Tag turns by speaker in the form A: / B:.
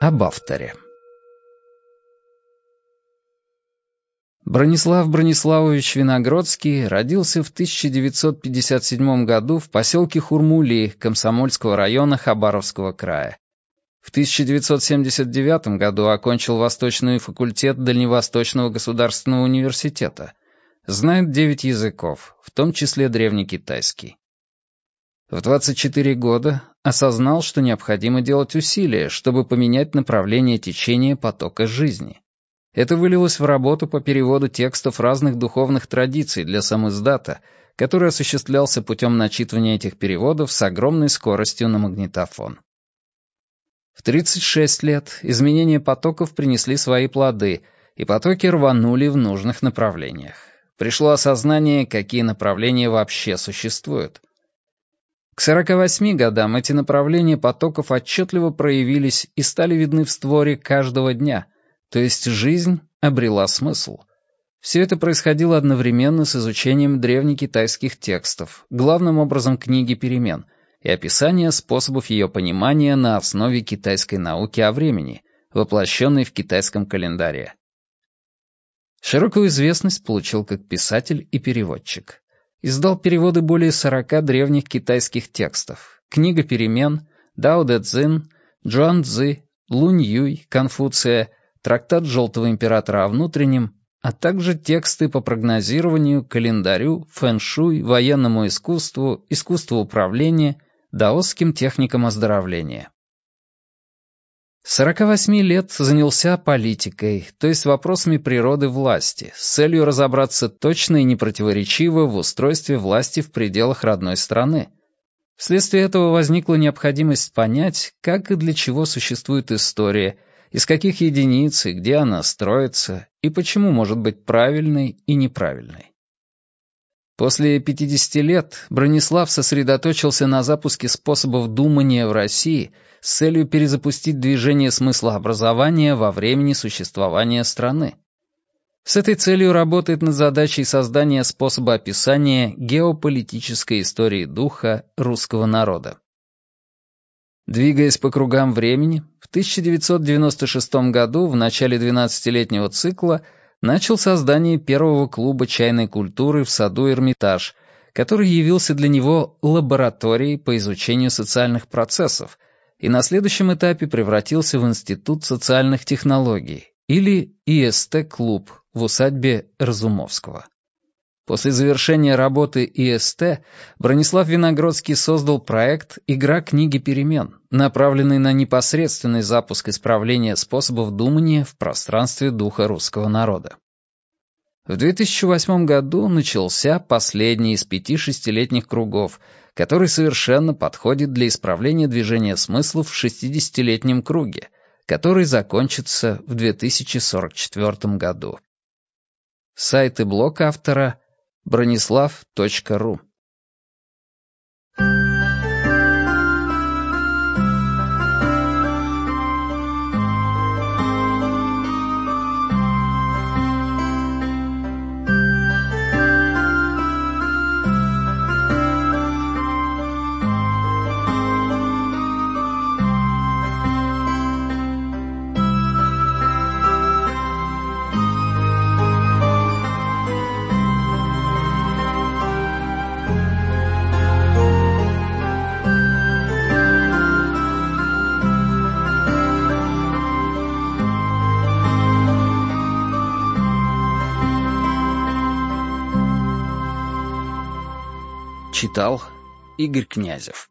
A: Об авторе. Бронислав Брониславович Виногродский родился в 1957 году в поселке Хурмули Комсомольского района Хабаровского края. В 1979 году окончил Восточный факультет Дальневосточного государственного университета. Знает девять языков, в том числе древнекитайский. В 24 года осознал, что необходимо делать усилия, чтобы поменять направление течения потока жизни. Это вылилось в работу по переводу текстов разных духовных традиций для самиздата, который осуществлялся путем начитывания этих переводов с огромной скоростью на магнитофон. В 36 лет изменения потоков принесли свои плоды, и потоки рванули в нужных направлениях. Пришло осознание, какие направления вообще существуют. К 48 годам эти направления потоков отчетливо проявились и стали видны в створе каждого дня, то есть жизнь обрела смысл. Все это происходило одновременно с изучением древнекитайских текстов, главным образом книги перемен — и описание способов ее понимания на основе китайской науки о времени, воплощенной в китайском календаре. Широкую известность получил как писатель и переводчик. Издал переводы более 40 древних китайских текстов. Книга перемен, Дао Дэ Цзин, Джуан Цзы, Лунь Юй, Конфуция, трактат Желтого Императора о внутреннем, а также тексты по прогнозированию, календарю, фэн-шуй, военному искусству, искусству управления даосским техникам оздоровления. С 48 лет занялся политикой, то есть вопросами природы власти, с целью разобраться точно и непротиворечиво в устройстве власти в пределах родной страны. Вследствие этого возникла необходимость понять, как и для чего существует история, из каких единиц и где она строится, и почему может быть правильной и неправильной. После 50 лет Бронислав сосредоточился на запуске способов думания в России с целью перезапустить движение смыслообразования во времени существования страны. С этой целью работает над задачей создания способа описания геополитической истории духа русского народа. Двигаясь по кругам времени, в 1996 году, в начале 12-летнего цикла, начал создание первого клуба чайной культуры в саду Эрмитаж, который явился для него лабораторией по изучению социальных процессов и на следующем этапе превратился в Институт социальных технологий, или ИСТ-клуб в усадьбе Разумовского. После завершения работы ИСТ Бронислав Виногродский создал проект «Игра книги перемен», направленный на непосредственный запуск исправления способов думания в пространстве духа русского народа. В 2008 году начался последний из пяти шестилетних кругов, который совершенно подходит для исправления движения смыслов в 60-летнем круге, который закончится в 2044 году. Сайт и блог автора бронислав.ру Читал Игорь Князев